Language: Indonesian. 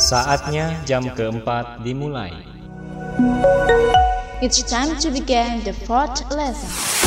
Saatnya jam keempat dimulai. It's time to begin the fourth lesson.